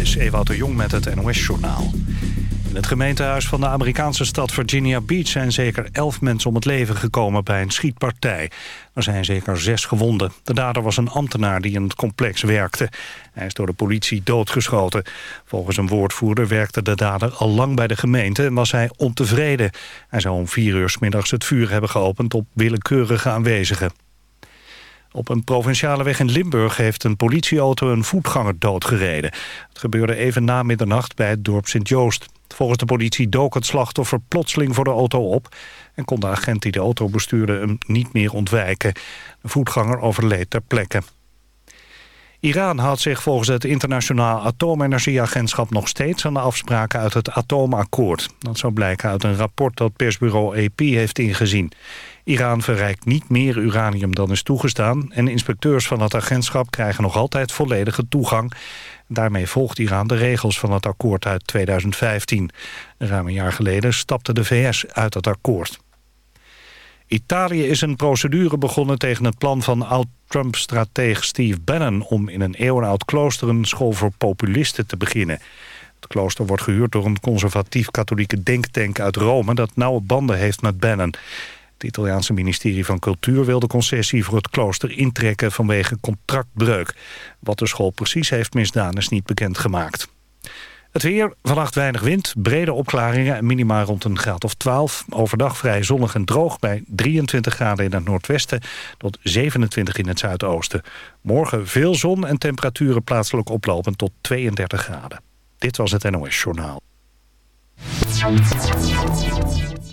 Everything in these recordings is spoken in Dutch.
is Ewout de Jong met het NOS-journaal. In het gemeentehuis van de Amerikaanse stad Virginia Beach... zijn zeker elf mensen om het leven gekomen bij een schietpartij. Er zijn zeker zes gewonden. De dader was een ambtenaar die in het complex werkte. Hij is door de politie doodgeschoten. Volgens een woordvoerder werkte de dader al lang bij de gemeente... en was hij ontevreden. Hij zou om vier uur s middags het vuur hebben geopend op willekeurige aanwezigen. Op een provinciale weg in Limburg heeft een politieauto een voetganger doodgereden. Het gebeurde even na middernacht bij het dorp Sint-Joost. Volgens de politie dook het slachtoffer plotseling voor de auto op... en kon de agent die de auto bestuurde hem niet meer ontwijken. De voetganger overleed ter plekke. Iran houdt zich volgens het Internationaal Atoomenergieagentschap nog steeds aan de afspraken uit het atoomakkoord. Dat zou blijken uit een rapport dat persbureau AP heeft ingezien. Iran verrijkt niet meer uranium dan is toegestaan... en inspecteurs van het agentschap krijgen nog altijd volledige toegang. Daarmee volgt Iran de regels van het akkoord uit 2015. Ruim een jaar geleden stapte de VS uit het akkoord. Italië is een procedure begonnen tegen het plan van oud-Trump-strateeg Steve Bannon... om in een eeuwenoud klooster een school voor populisten te beginnen. Het klooster wordt gehuurd door een conservatief-katholieke denktank uit Rome... dat nauwe banden heeft met Bannon. Het Italiaanse ministerie van Cultuur wil de concessie voor het klooster intrekken vanwege contractbreuk. Wat de school precies heeft misdaan is niet bekendgemaakt. Het weer, vannacht weinig wind, brede opklaringen en minima rond een graad of 12. Overdag vrij zonnig en droog bij 23 graden in het noordwesten tot 27 in het zuidoosten. Morgen veel zon en temperaturen plaatselijk oplopend tot 32 graden. Dit was het NOS Journaal.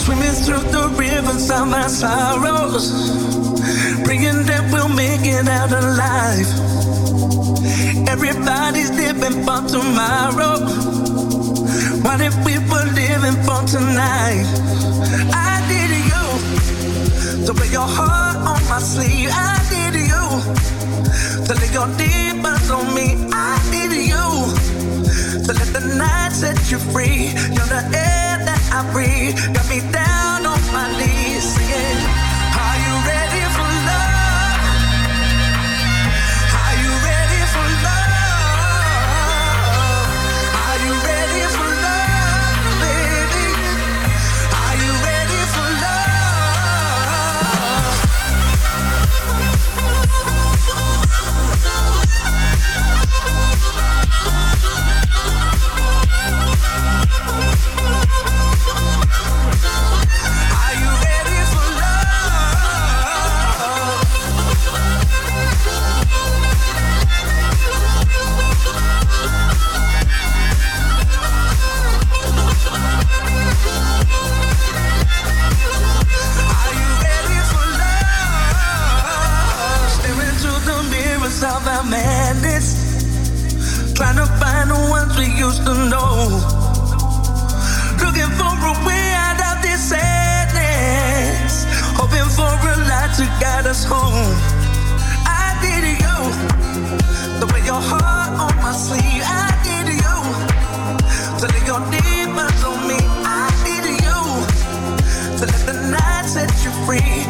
Swimming through the rivers of my sorrows. Praying that we'll make it out alive. Everybody's living for tomorrow. What if we were living for tonight? I need you to wear your heart on my sleeve. I need you to lay your demons on me. I need you to let the night set you free. You're the air Breathe. Got me down on my knees singing. Free.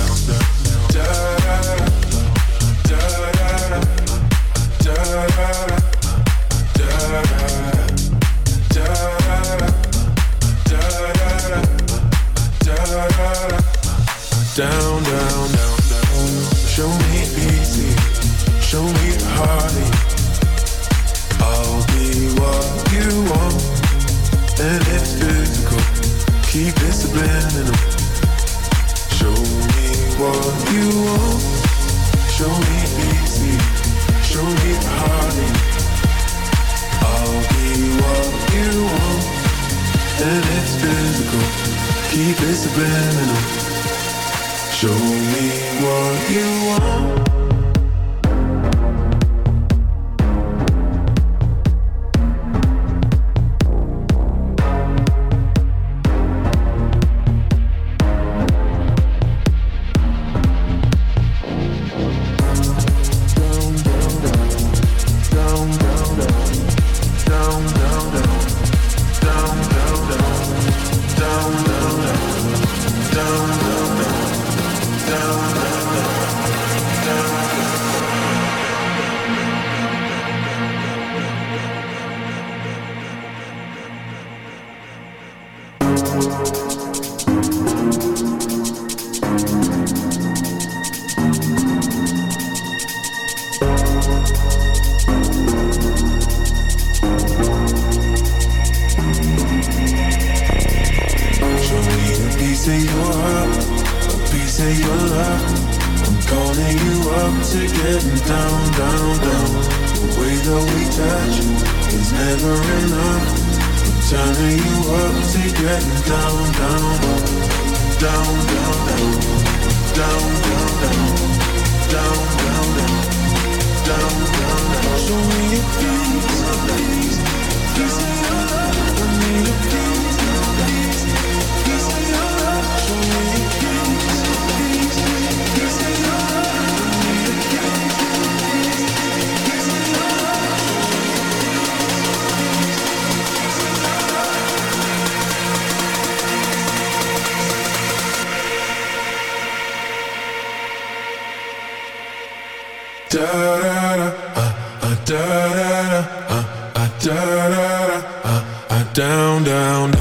down, down, down. The way that we touch is never enough. I'm turning you up to get down, down, down, down, down, down, down, down, down, down, down, down, down, down. Show me your face, face, face, I need a face. Uh, uh, uh, down, down.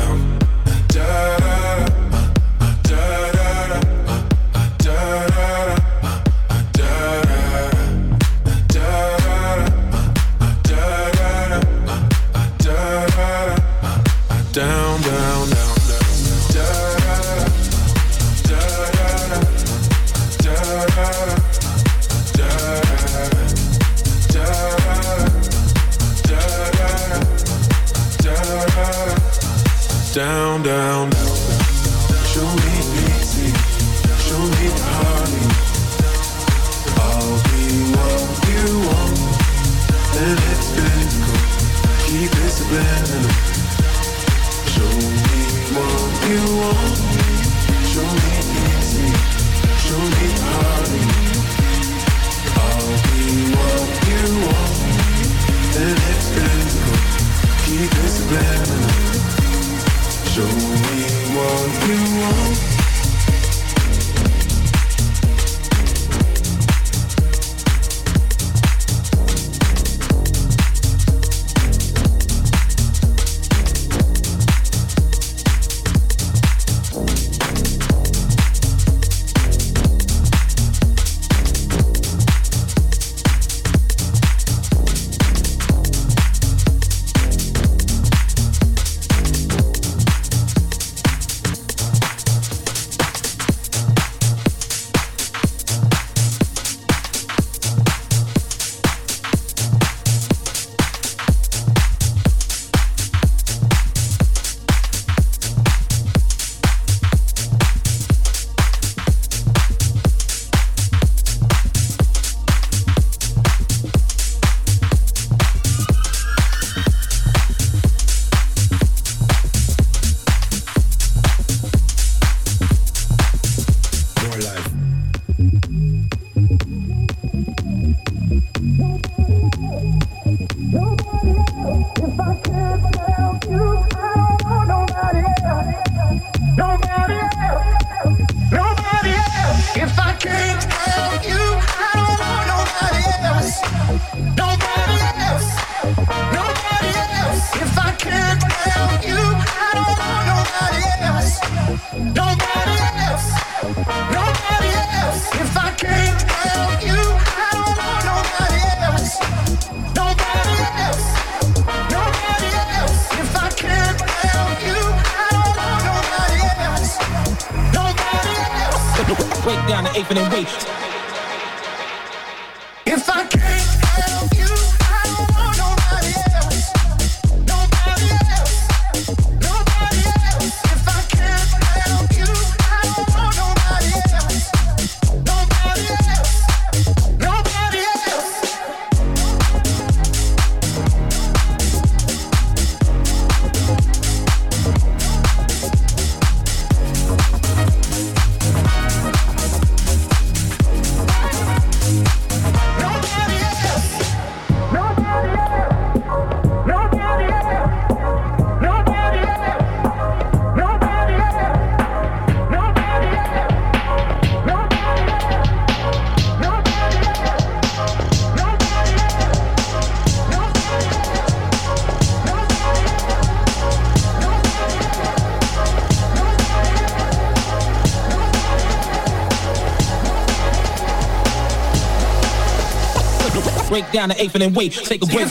me what you want. Down the eighth and then wait, take a break.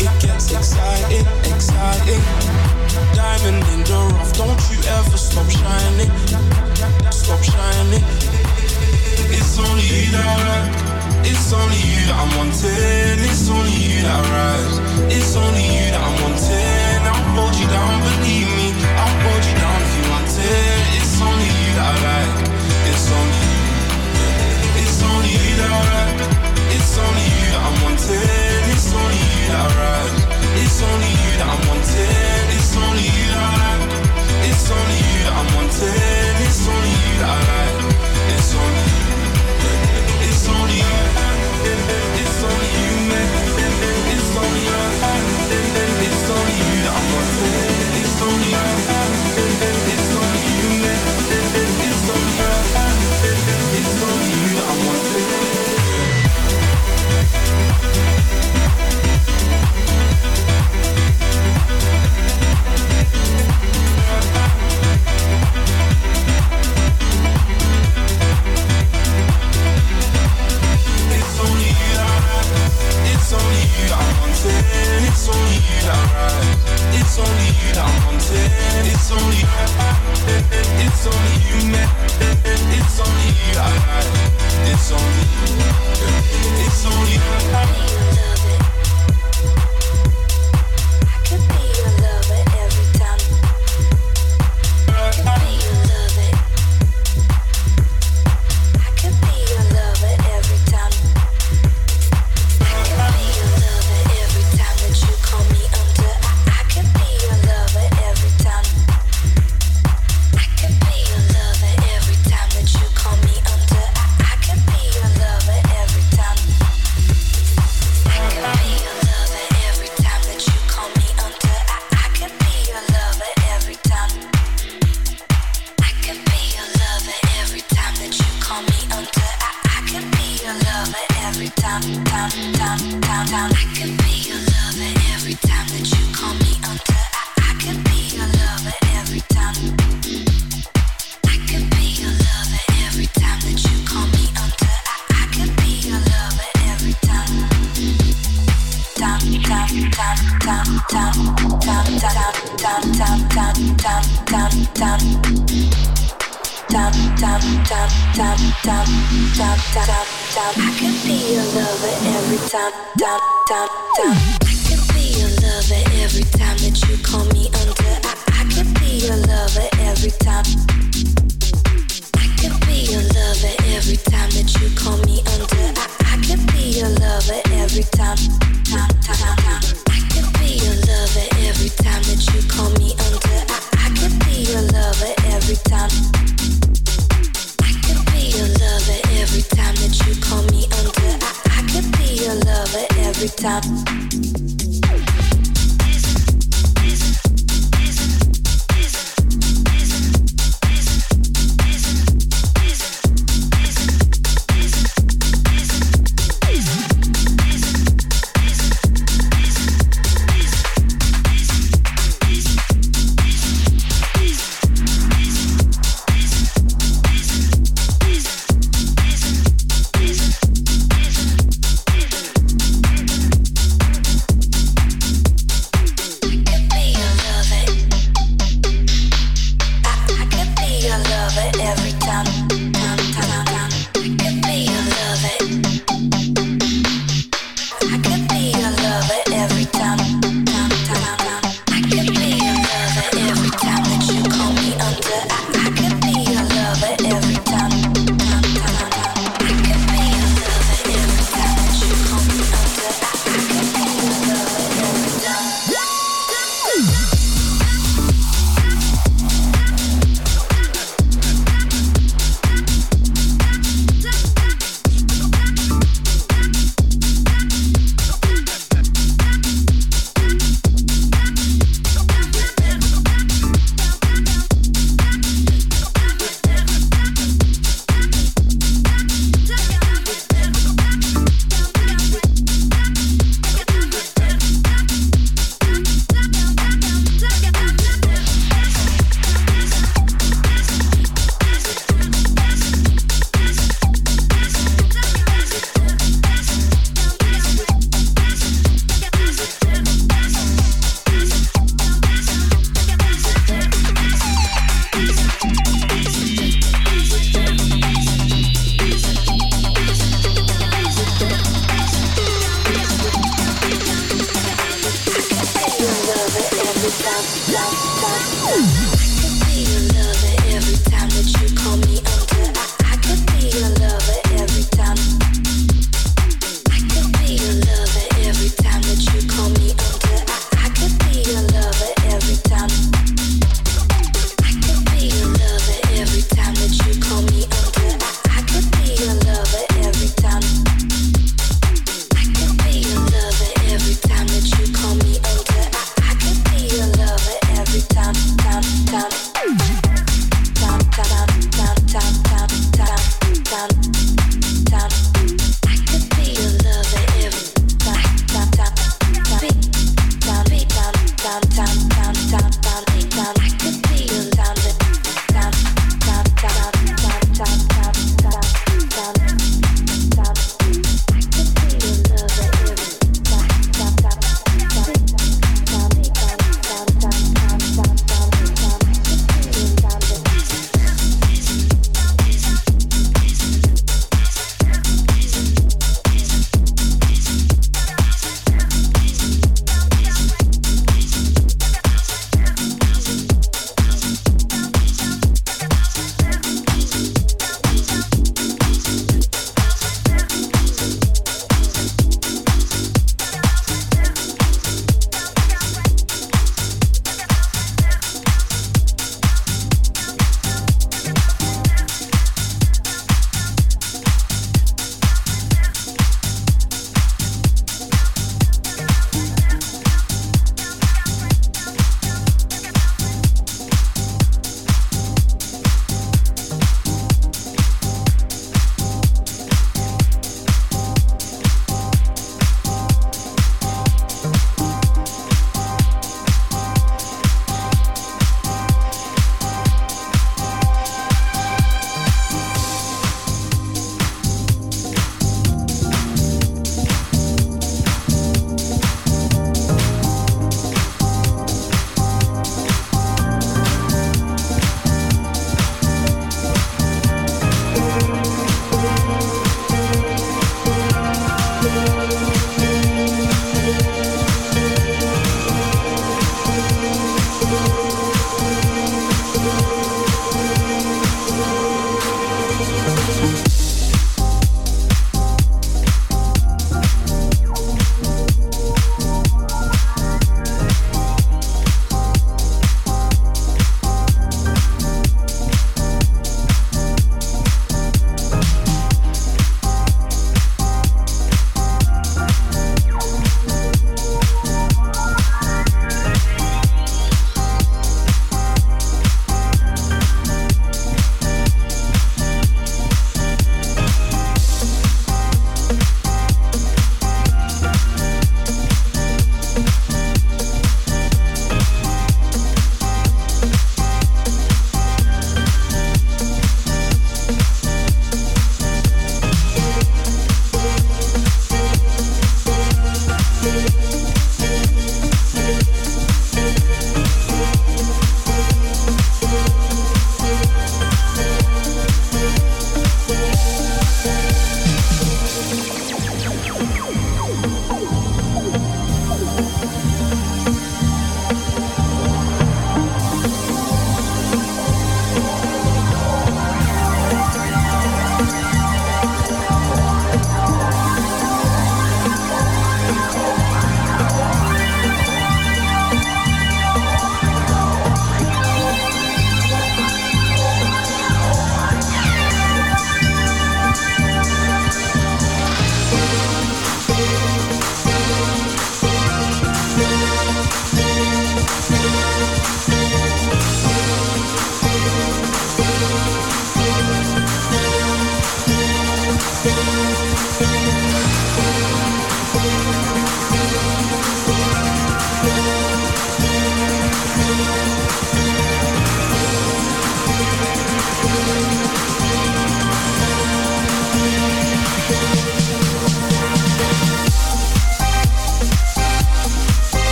It gets exciting, exciting. Diamond in the rough, don't you ever stop shining, stop shining. It's only you that I, it's only you that I'm wanting. It's only you that It's only you that I'm wanting. I'll hold you down. It's only you that I'm wanting. It's only you that I ride. It's only you that I'm wanting. It's only you that I like. It's only you that I'm wanting. It's only you that I like. only you that It's only.